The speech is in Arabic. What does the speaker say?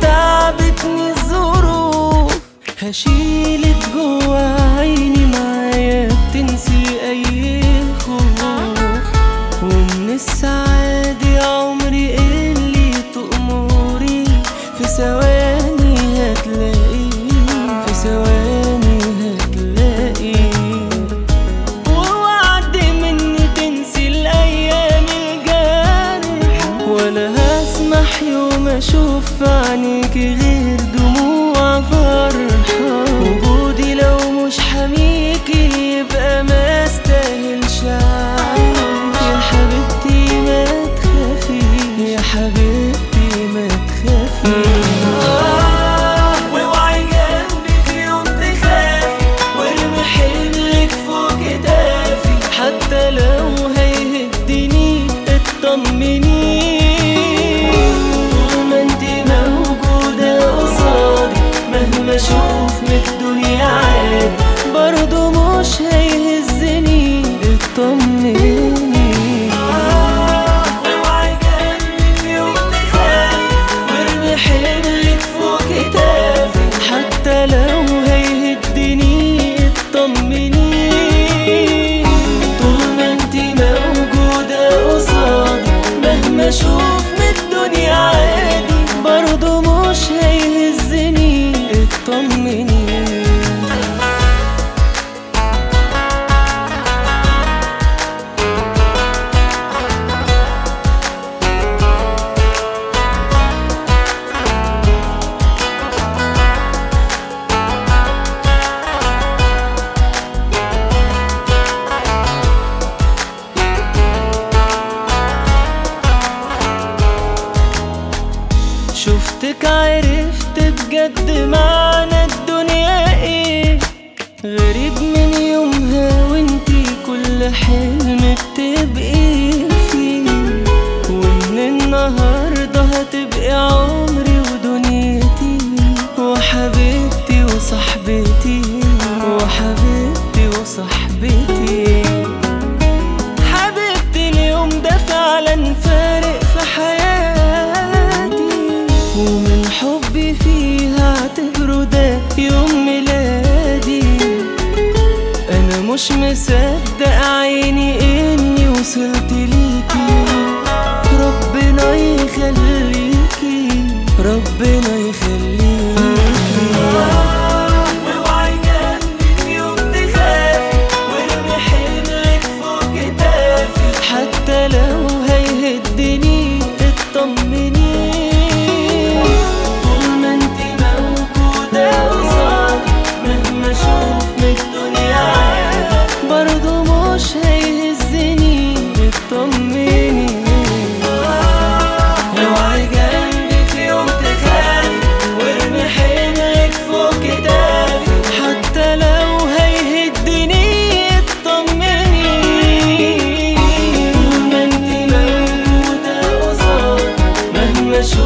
تعبتني الظروف هشيلك جوا عيني أشوف في عينيك غير دموع فرحة وجودي لو مش حميكي يبقى ما استاهلش. يا حبيبتي ما تخافي يا حبيبتي ما تخافي. حتى لو هيهدني اطمني. مهما أشوف من الدنيا عادي. برضه مش هيهزني. اطمني شفتك عرفت بجد معنى الدنيا إيه؟ غريب من يومها وانتي كل حلم بتبقي فيه ومن النهاردة هتبقي عمري ودنيتي وحبيبتي وصاحبتي وحبيبتي وصاحبتي. ومن حبي فيها اعتبره ده يوم ميلادي. أنا مش مصدق 树